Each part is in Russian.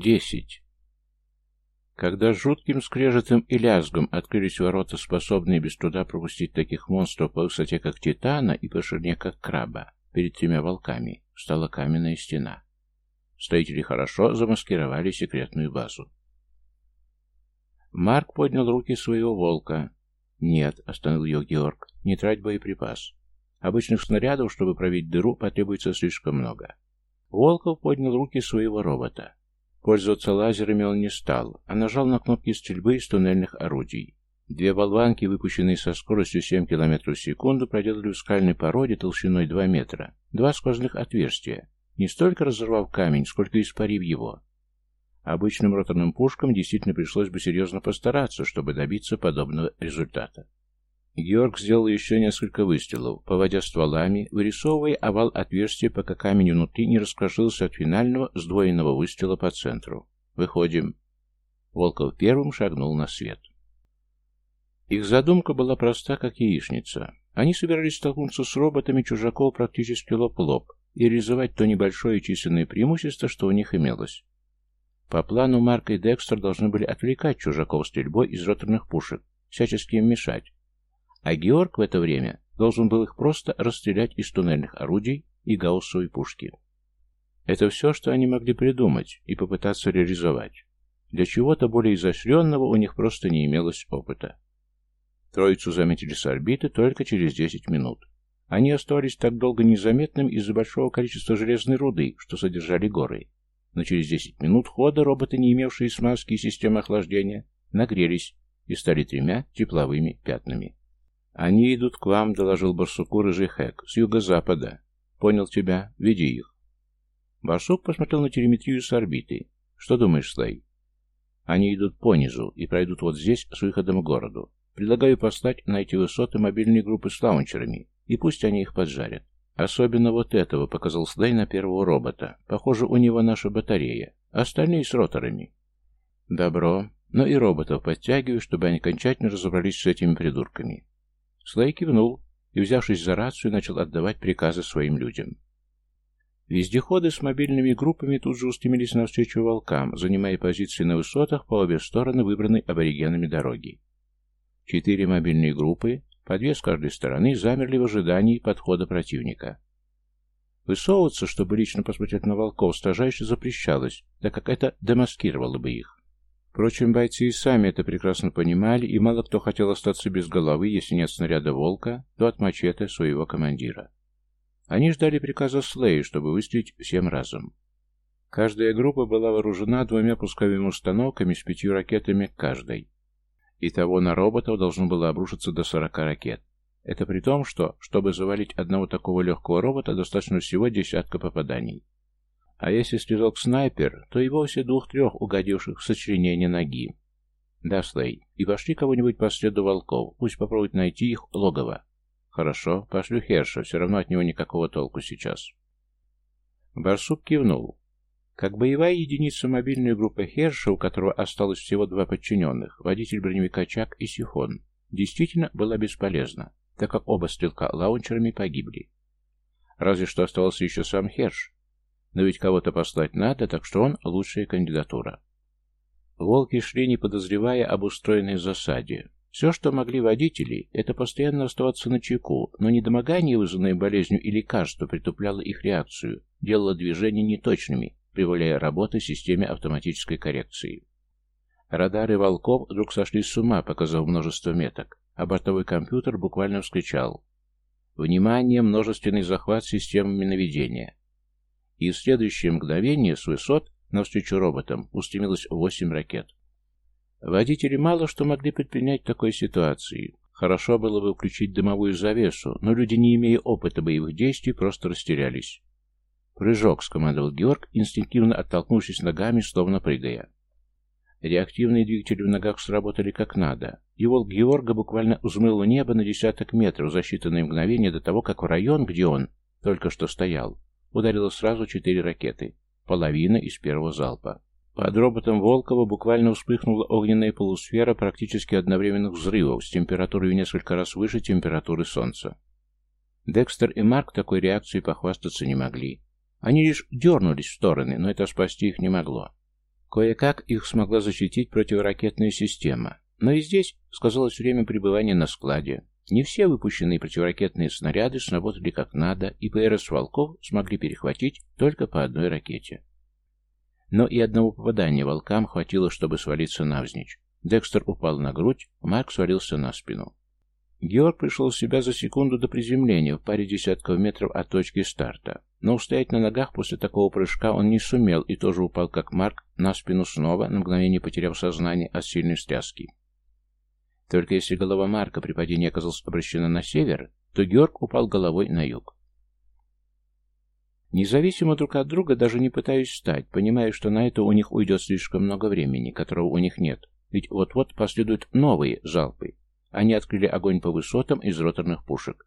Десять. Когда с жутким скрежетом и лязгом открылись ворота, способные без труда пропустить таких монстров по высоте, как Титана, и по ширине, как Краба, перед тремя волками, стала каменная стена. Строители хорошо замаскировали секретную базу. Марк поднял руки своего волка. «Нет», — остановил ее Георг, — «не трать боеприпас. Обычных снарядов, чтобы пробить дыру, потребуется слишком много». Волков поднял руки своего робота. Пользоваться лазерами он не стал, а нажал на кнопки стрельбы из туннельных орудий. Две болванки, выпущенные со скоростью 7 км в секунду, проделали в скальной породе толщиной 2 метра, два сквозных отверстия, не столько разорвав камень, сколько испарив его. Обычным роторным пушкам действительно пришлось бы серьезно постараться, чтобы добиться подобного результата. Георг сделал еще несколько выстрелов, поводя стволами, вырисовывая овал отверстия, пока камень внутри не раскрошился от финального сдвоенного выстрела по центру. «Выходим». Волков первым шагнул на свет. Их задумка была проста, как яичница. Они собирались столкнуться с роботами чужаков практически лоб-лоб и реализовать то небольшое численное преимущество, что у них имелось. По плану Марк и Декстер должны были отвлекать чужаков стрельбой из роторных пушек, всячески им мешать, а Георг в это время должен был их просто расстрелять из туннельных орудий и гауссовой пушки. Это все, что они могли придумать и попытаться реализовать. Для чего-то более изощренного у них просто не имелось опыта. Троицу заметили с орбиты только через 10 минут. Они оставались так долго незаметным из-за большого количества железной руды, что содержали горы. Но через 10 минут хода роботы, не имевшие смазки и системы охлаждения, нагрелись и стали тремя тепловыми пятнами. «Они идут к вам», — доложил барсуку рыжий хэк, — «с юго-запада». «Понял тебя. Веди их». Барсук посмотрел на телеметрию с орбиты. «Что думаешь, Слей?» «Они идут понизу и пройдут вот здесь с выходом к городу. Предлагаю послать на эти высоты мобильные группы с лаунчерами, и пусть они их поджарят. Особенно вот этого, — показал Слей на первого робота. Похоже, у него наша батарея. Остальные с роторами». «Добро. Но и роботов подтягиваю, чтобы они окончательно разобрались с этими придурками». Слей кивнул и, взявшись за рацию, начал отдавать приказы своим людям. Вездеходы с мобильными группами тут же устремились навстречу волкам, занимая позиции на высотах по обе стороны выбранной аборигенами дороги. Четыре мобильные группы, по две с каждой стороны, замерли в ожидании подхода противника. Высовываться, чтобы лично посмотреть на волков, строжайше запрещалось, так как это демаскировало бы их. Впрочем, бойцы и сами это прекрасно понимали, и мало кто хотел остаться без головы, если нет снаряда «Волка», то от мачете своего командира. Они ждали приказа Слеи, чтобы выстрелить всем разом. Каждая группа была вооружена двумя пусковыми установками с пятью ракетами каждой. Итого на роботов должно было обрушиться до 40 ракет. Это при том, что, чтобы завалить одного такого легкого робота, достаточно всего десятка попаданий. А если стрелок снайпер, то и вовсе двух-трех угодивших в сочленение ноги. Да, Слей, и пошли кого-нибудь по следу волков, пусть попробуют найти их логово. Хорошо, пошлю Херша, все равно от него никакого толку сейчас. Барсук кивнул. Как боевая единица мобильной группы Херша, у которого осталось всего два подчиненных, водитель броневика Чак и Сихон, действительно была бесполезна, так как оба стрелка лаунчерами погибли. Разве что оставался еще сам Херш, но ведь кого-то послать надо, так что он лучшая кандидатура. Волки шли, не подозревая об устроенной засаде. Все, что могли водители, это постоянно оставаться на чеку, но недомогание, вызванное болезнью и лекарство, притупляло их реакцию, делало движения неточными, прибавляя работы системе автоматической коррекции. Радары волков вдруг сошли с ума, показав множество меток, а бортовой компьютер буквально вскричал. Внимание, множественный захват системами наведения и в следующее мгновение с высот навстречу роботам устремилось восемь ракет. Водители мало что могли предпринять в такой ситуации. Хорошо было бы включить дымовую завесу, но люди, не имея опыта боевых действий, просто растерялись. «Прыжок», — скомандовал Георг, инстинктивно оттолкнувшись ногами, словно прыгая. Реактивные двигатели в ногах сработали как надо, и волк Георга буквально взмыл небо на десяток метров за считанные мгновения до того, как в район, где он только что стоял, ударило сразу четыре ракеты, половина из первого залпа. Под роботом Волкова буквально вспыхнула огненная полусфера практически одновременных взрывов с температурой в несколько раз выше температуры Солнца. Декстер и Марк такой реакцией похвастаться не могли. Они лишь дернулись в стороны, но это спасти их не могло. Кое-как их смогла защитить противоракетная система. Но и здесь сказалось время пребывания на складе. Не все выпущенные противоракетные снаряды сработали как надо, и ПРС «Волков» смогли перехватить только по одной ракете. Но и одного попадания волкам хватило, чтобы свалиться навзничь. Декстер упал на грудь, Марк свалился на спину. Георг пришел в себя за секунду до приземления в паре десятков метров от точки старта. Но устоять на ногах после такого прыжка он не сумел и тоже упал, как Марк, на спину снова, на мгновение потеряв сознание от сильной стряски. Только если голова Марка при падении оказалась обращена на север, то Георг упал головой на юг. Независимо друг от друга, даже не пытаясь встать, понимая, что на это у них уйдет слишком много времени, которого у них нет, ведь вот-вот последуют новые залпы. Они открыли огонь по высотам из роторных пушек.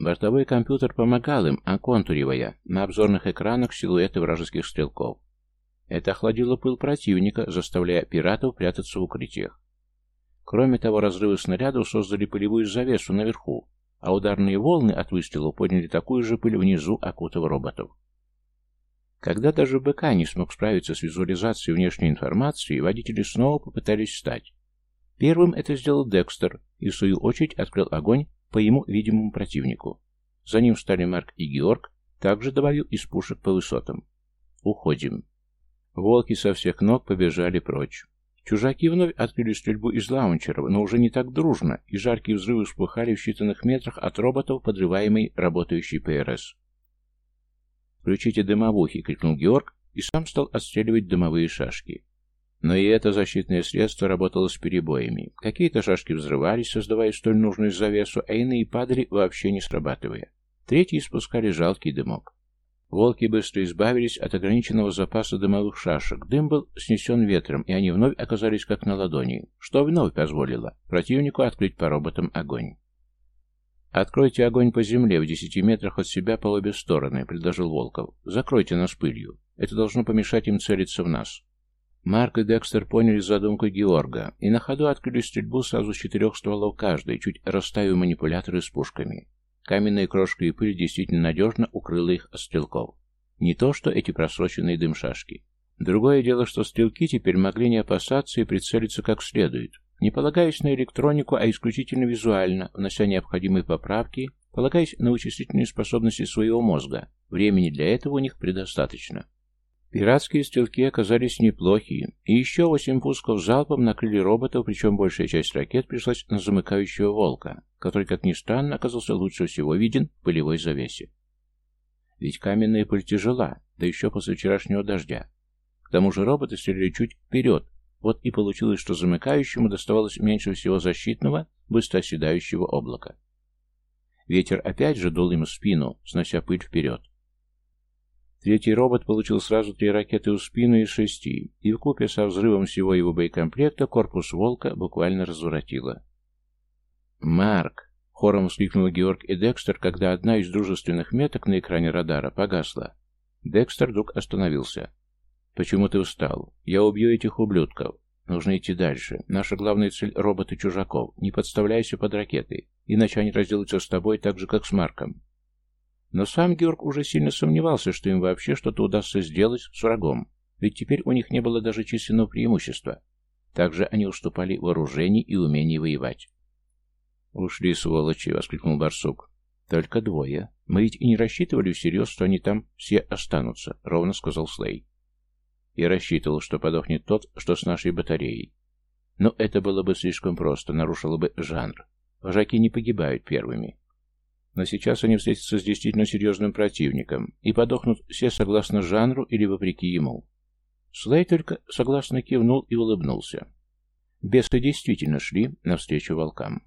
Бортовой компьютер помогал им, оконтуривая на обзорных экранах силуэты вражеских стрелков. Это охладило пыл противника, заставляя пиратов прятаться в укрытиях. Кроме того, разрывы снарядов создали пылевую завесу наверху, а ударные волны от выстрелов подняли такую же пыль внизу, окутав роботов. Когда даже БК не смог справиться с визуализацией внешней информации, водители снова попытались встать. Первым это сделал Декстер и, в свою очередь, открыл огонь по ему видимому противнику. За ним встали Марк и Георг, также добавил из пушек по высотам. «Уходим». Волки со всех ног побежали прочь. Чужаки вновь открыли стрельбу из лаунчеров, но уже не так дружно, и жаркие взрывы вспыхали в считанных метрах от роботов, подрываемой работающей ПРС. «Включите дымовухи!» — крикнул Георг и сам стал отстреливать дымовые шашки. Но и это защитное средство работало с перебоями. Какие-то шашки взрывались, создавая столь нужную завесу, а иные падали, вообще не срабатывая. Третьи испускали жалкий дымок. Волки быстро избавились от ограниченного запаса дымовых шашек. Дым был снесен ветром, и они вновь оказались как на ладони, что вновь позволило противнику открыть по роботам огонь. «Откройте огонь по земле в десяти метрах от себя по обе стороны», — предложил Волков. «Закройте нас пылью. Это должно помешать им целиться в нас». Марк и Декстер поняли задумку Георга и на ходу открыли стрельбу сразу с четырех стволов каждый, чуть расставив манипуляторы с пушками. Каменная крошка и пыль действительно надежно укрыла их от стрелков. Не то, что эти просроченные дымшашки. Другое дело, что стрелки теперь могли не опасаться и прицелиться как следует, не полагаясь на электронику, а исключительно визуально, внося необходимые поправки, полагаясь на вычислительные способности своего мозга. Времени для этого у них предостаточно. Пиратские стрелки оказались неплохие, и еще восемь пусков залпом накрыли роботов, причем большая часть ракет пришлась на замыкающего волка, который, как ни странно, оказался лучше всего виден в пылевой завесе. Ведь каменная пыль тяжела, да еще после вчерашнего дождя. К тому же роботы стреляли чуть вперед, вот и получилось, что замыкающему доставалось меньше всего защитного, быстро оседающего облака. Ветер опять же дул им спину, снося пыль вперед. Третий робот получил сразу три ракеты в спину из шести, и вкупе со взрывом всего его боекомплекта корпус «Волка» буквально разворотило. «Марк!» — хором вскрикнул Георг и Декстер, когда одна из дружественных меток на экране радара погасла. Декстер вдруг остановился. «Почему ты встал? Я убью этих ублюдков. Нужно идти дальше. Наша главная цель — роботы чужаков. Не подставляйся под ракеты, иначе они разделаются с тобой так же, как с Марком. Но сам Георг уже сильно сомневался, что им вообще что-то удастся сделать с врагом, ведь теперь у них не было даже численного преимущества. Также они уступали в вооружении и умении воевать. «Ушли, сволочи!» — воскликнул барсук. «Только двое. Мы ведь и не рассчитывали всерьез, что они там все останутся», — ровно сказал Слей. «Я рассчитывал, что подохнет тот, что с нашей батареей. Но это было бы слишком просто, нарушило бы жанр. Вожаки не погибают первыми. Но сейчас они встретятся с действительно серьезным противником и подохнут все согласно жанру или вопреки ему. Слей только согласно кивнул и улыбнулся. Бесы действительно шли навстречу волкам.